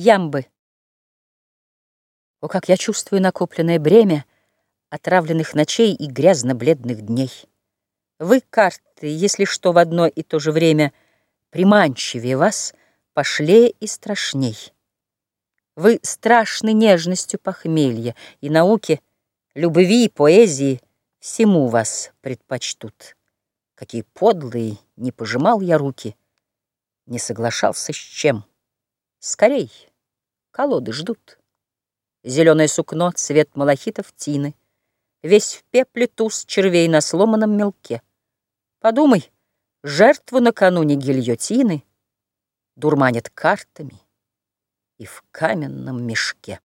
Ямбы. О, как я чувствую накопленное бремя Отравленных ночей и грязно-бледных дней. Вы, карты, если что в одно и то же время Приманчивее вас, пошлее и страшней. Вы страшны нежностью похмелья и науки, Любви и поэзии всему вас предпочтут. Какие подлые, не пожимал я руки, Не соглашался с чем. Скорей, колоды ждут. Зеленое сукно, цвет малахитов тины, Весь в пепле туз червей на сломанном мелке. Подумай, жертву накануне гильотины Дурманят картами и в каменном мешке.